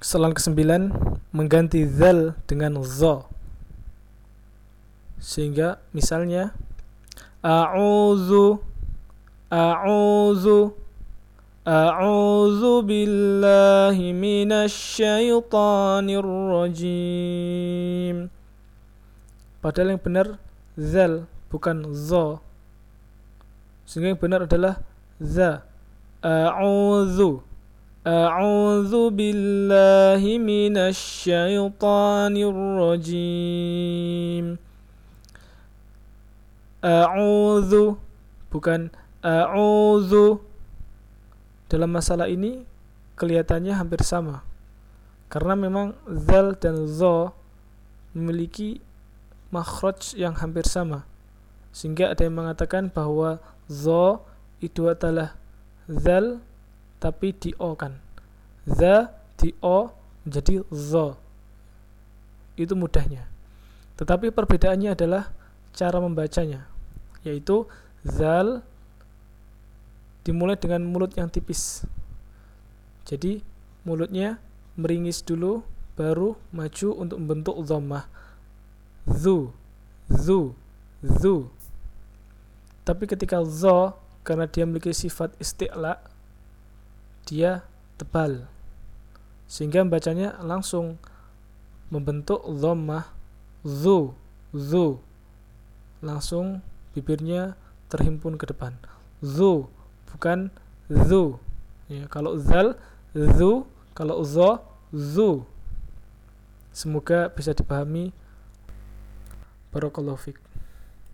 Kesalahan kesembilan mengganti zal dengan zo. Sehingga misalnya a'udzu a'udzu a'udzu billahi minasyaitonir rajim. Padahal yang benar zal bukan zo. Sehingga yang benar adalah za. A'udzu أعوذ بالله من الشيطان الرجيم أعوذ bukan أعوذ dalam masalah ini kelihatannya hampir sama karena memang zal dan zo memiliki makhraj yang hampir sama sehingga ada yang mengatakan bahwa zo itu adalah zal tapi di o kan. The di o menjadi zo. Itu mudahnya. Tetapi perbedaannya adalah cara membacanya yaitu zal dimulai dengan mulut yang tipis. Jadi mulutnya meringis dulu baru maju untuk membentuk dhammah. Zu zu zu. Tapi ketika zo karena dia memiliki sifat isti'la dia tebal sehingga bacanya langsung membentuk dhammah zu zu langsung bibirnya terhimpun ke depan. Zu bukan zu ya kalau zal zu kalau zo zu semoga bisa dipahami. Barakallahu fiqh